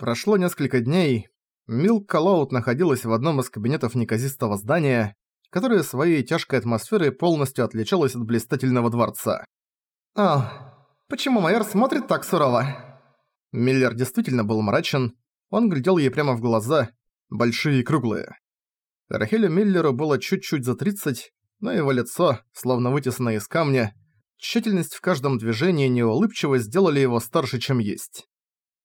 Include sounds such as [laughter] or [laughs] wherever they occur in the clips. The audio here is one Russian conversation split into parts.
Прошло несколько дней. Милк Калаут находилась в одном из кабинетов неказистого здания, которое своей тяжкой атмосферой полностью отличалось от блистательного дворца. «О, почему майор смотрит так сурово?» Миллер действительно был мрачен, он глядел ей прямо в глаза, большие и круглые. Рахелю Миллеру было чуть-чуть за 30, но его лицо, словно вытесанное из камня, тщательность в каждом движении и неулыбчивость сделали его старше, чем есть.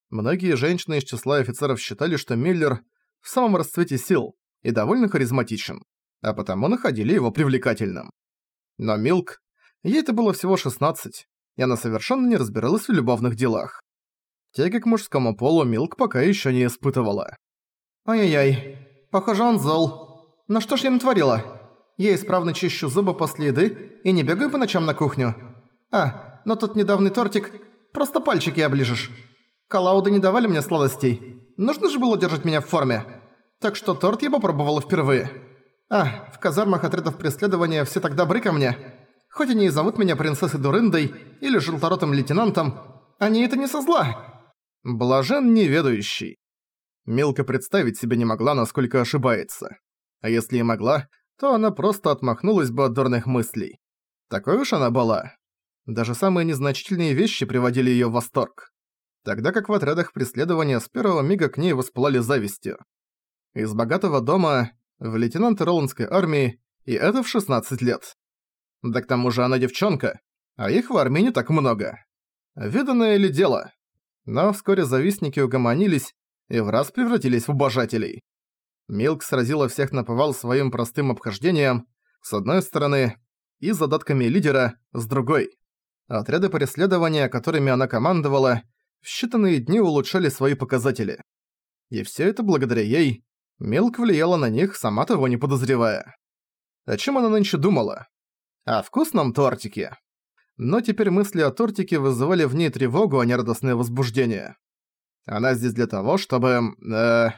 Многие женщины из числа офицеров считали, что Миллер в самом расцвете сил и довольно харизматичен, а потому находили его привлекательным. Но Милк, ей это было всего 16, и она совершенно не разбиралась в любовных делах. Тяги к мужскому полу Милк пока еще не испытывала. «Ай-яй-яй, похоже, он зол. Но что ж я натворила? Я исправно чищу зубы после еды и не бегаю по ночам на кухню. А, но тот недавний тортик, просто пальчики оближешь». Калауды не давали мне сладостей. Нужно же было держать меня в форме. Так что торт я попробовала впервые. А, в казармах отрядов преследования все так добры ко мне. Хоть они и зовут меня принцессой Дурындой или желторотым лейтенантом, они это не со зла. Блажен неведающий. Милка представить себе не могла, насколько ошибается. А если и могла, то она просто отмахнулась бы от дурных мыслей. Такой уж она была. Даже самые незначительные вещи приводили её в восторг тогда как в отрядах преследования с первого мига к ней воспылали завистью. Из богатого дома в лейтенанты Роландской армии, и это в 16 лет. Да к тому же она девчонка, а их в армии не так много. Виданное ли дело? Но вскоре завистники угомонились и в раз превратились в обожателей. Милк сразила всех на повал своим простым обхождением, с одной стороны, и задатками лидера, с другой. Отряды преследования, которыми она командовала, в считанные дни улучшали свои показатели. И все это благодаря ей. Мелк влияла на них, сама того не подозревая. О чем она нынче думала? О вкусном тортике. Но теперь мысли о тортике вызывали в ней тревогу, а не радостное возбуждение. Она здесь для того, чтобы... Э...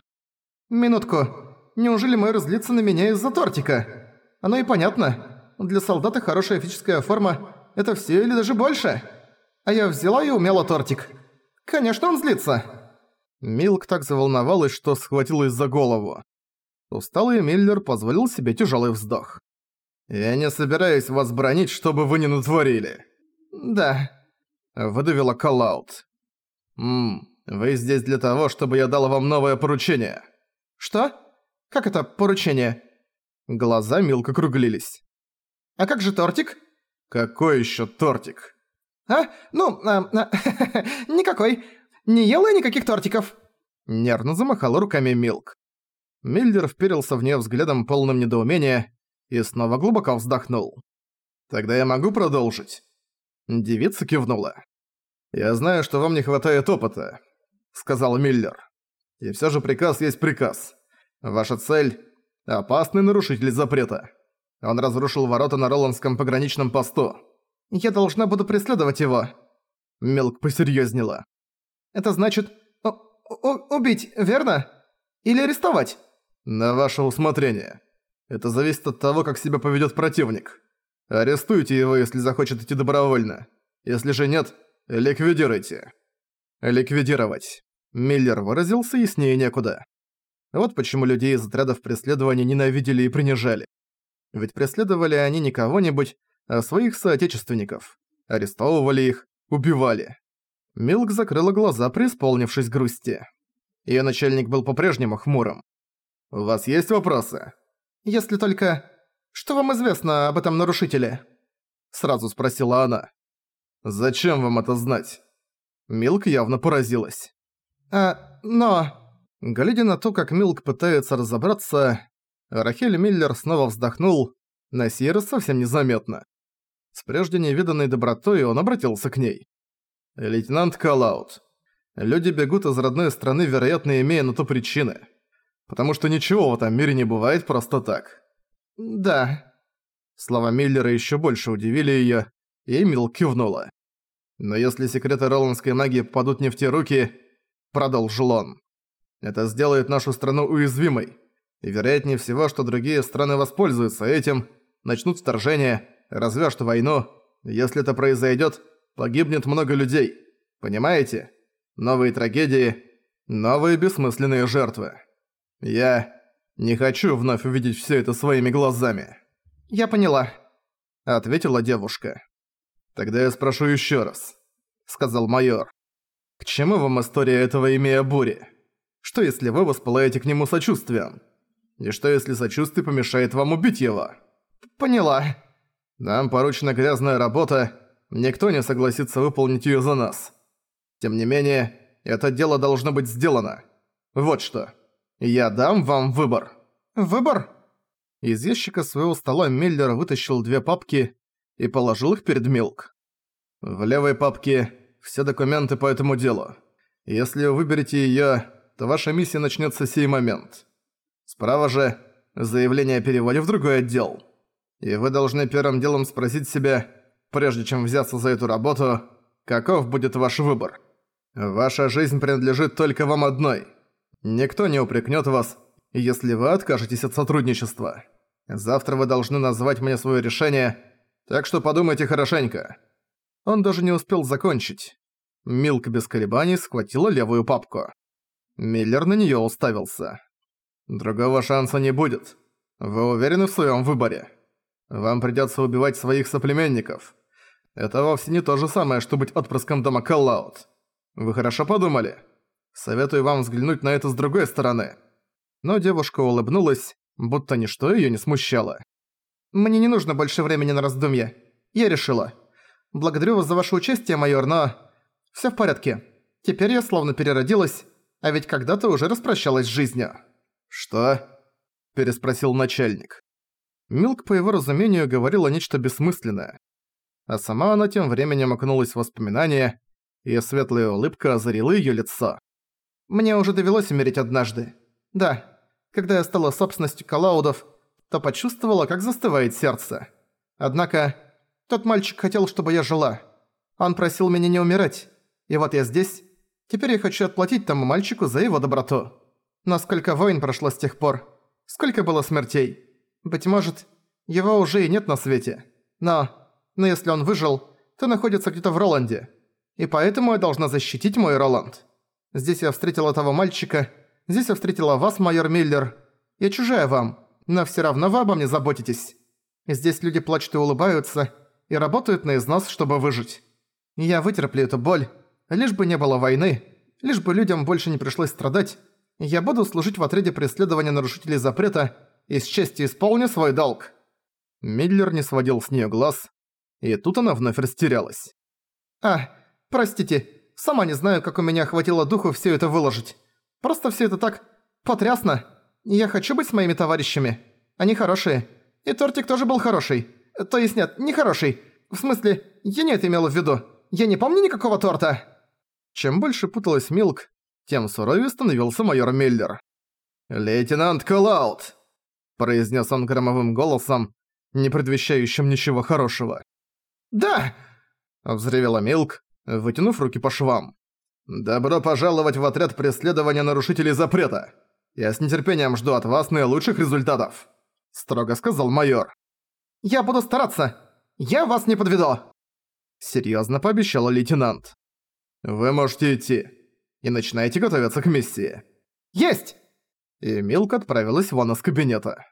Минутку. Неужели мэр злится на меня из-за тортика? Оно и понятно. Для солдата хорошая физическая форма – это все или даже больше. А я взяла и умела тортик. Конечно, он злится!» Милк так заволновалась, что схватилась за голову. Усталый Миллер позволил себе тяжелый вздох. «Я не собираюсь вас бронить, чтобы вы не натворили». «Да», — выдавила Калаут. «Ммм, вы здесь для того, чтобы я дал вам новое поручение». «Что? Как это поручение?» Глаза Милка круглились. «А как же тортик?» «Какой ещё тортик?» «А? Ну, а, а, [laughs] никакой. Не ела никаких тортиков». Нервно замахала руками Милк. Миллер вперился в неё взглядом полным недоумения и снова глубоко вздохнул. «Тогда я могу продолжить?» Девица кивнула. «Я знаю, что вам не хватает опыта», — сказал Миллер. «И всё же приказ есть приказ. Ваша цель — опасный нарушитель запрета. Он разрушил ворота на Роландском пограничном посту. Я должна буду преследовать его». Мелк посерьезнела. «Это значит... убить, верно? Или арестовать?» «На ваше усмотрение. Это зависит от того, как себя поведет противник. Арестуйте его, если захочет идти добровольно. Если же нет, ликвидируйте». «Ликвидировать». Миллер выразился яснее некуда. Вот почему людей из отрядов преследования ненавидели и принижали. Ведь преследовали они не кого-нибудь, а своих соотечественников. Арестовывали их, убивали. Милк закрыла глаза, преисполнившись грусти. Её начальник был по-прежнему хмурым. «У вас есть вопросы?» «Если только... Что вам известно об этом нарушителе?» Сразу спросила она. «Зачем вам это знать?» Милк явно поразилась. «А, но...» Глядя на то, как Милк пытается разобраться, Рахель Миллер снова вздохнул, на сей раз совсем незаметно. С прежде невиданной добротой он обратился к ней. «Лейтенант Калаут, люди бегут из родной страны, вероятно, имея на то причины. Потому что ничего в этом мире не бывает просто так». «Да». Слова Миллера еще больше удивили её, и Эмил кивнула. «Но если секреты роландской магии попадут не в те руки...» Продолжил он. «Это сделает нашу страну уязвимой. И вероятнее всего, что другие страны воспользуются этим, начнут вторжение, развяжут войну. Если это произойдет, погибнет много людей. Понимаете? Новые трагедии. Новые бессмысленные жертвы. Я не хочу вновь увидеть все это своими глазами. Я поняла, ответила девушка. Тогда я спрошу еще раз, сказал майор. К чему вам история этого имея бури? Что если вы воспылаете к нему сочувствием? И что если сочувствие помешает вам убить его? Поняла. Нам поручена грязная работа, никто не согласится выполнить её за нас. Тем не менее, это дело должно быть сделано. Вот что. Я дам вам выбор. Выбор? Из ящика своего стола Миллер вытащил две папки и положил их перед Милк. В левой папке все документы по этому делу. Если вы выберете её, то ваша миссия начнётся сей момент. Справа же заявление о переводе в другой отдел. И вы должны первым делом спросить себя, прежде чем взяться за эту работу, каков будет ваш выбор. Ваша жизнь принадлежит только вам одной. Никто не упрекнет вас, если вы откажетесь от сотрудничества. Завтра вы должны назвать мне свое решение, так что подумайте хорошенько». Он даже не успел закончить. Милка без колебаний схватила левую папку. Миллер на неё уставился. «Другого шанса не будет. Вы уверены в своём выборе? Вам придётся убивать своих соплеменников. Это вовсе не то же самое, что быть отпрыском дома Каллаут. Вы хорошо подумали? Советую вам взглянуть на это с другой стороны». Но девушка улыбнулась, будто ничто её не смущало. «Мне не нужно больше времени на раздумья. Я решила. Благодарю вас за ваше участие, майор, но... Всё в порядке. Теперь я словно переродилась, а ведь когда-то уже распрощалась с жизнью». «Что?» – переспросил начальник. Милк, по его разумению, говорила нечто бессмысленное. А сама она тем временем окунулась в воспоминания, и светлая улыбка озарила её лицо. «Мне уже довелось умереть однажды. Да, когда я стала собственностью Калаудов, то почувствовала, как застывает сердце. Однако, тот мальчик хотел, чтобы я жила. Он просил меня не умирать. И вот я здесь. Теперь я хочу отплатить тому мальчику за его доброту. Но сколько войн прошло с тех пор? Сколько было смертей? Быть может, его уже и нет на свете. Но, но если он выжил, то находится где-то в Роланде. И поэтому я должна защитить мой Роланд. Здесь я встретила того мальчика, здесь я встретила вас, майор Миллер. Я чужая вам, но всё равно вы обо мне заботитесь. Здесь люди плачут и улыбаются, и работают на износ, чтобы выжить. Я вытерплю эту боль, лишь бы не было войны, лишь бы людям больше не пришлось страдать. Я буду служить в отряде преследования нарушителей запрета и с честью исполню свой долг». Миллер не сводил с неё глаз, и тут она вновь растерялась. «А, простите, сама не знаю, как у меня хватило духу всё это выложить. Просто всё это так потрясно. Я хочу быть с моими товарищами. Они хорошие. И тортик тоже был хороший. То есть нет, не хороший. В смысле, я не это имела в виду. Я не помню никакого торта». Чем больше путалась Милк, тем суровее становился майор Миллер. «Лейтенант Коллаут!» – произнес он громовым голосом, не предвещающим ничего хорошего. «Да!» – взревела Милк, вытянув руки по швам. «Добро пожаловать в отряд преследования нарушителей запрета! Я с нетерпением жду от вас наилучших результатов!» – строго сказал майор. «Я буду стараться! Я вас не подведу!» Серьезно пообещала лейтенант. «Вы можете идти и начинайте готовиться к миссии». «Есть!» И Милк отправилась вон из кабинета.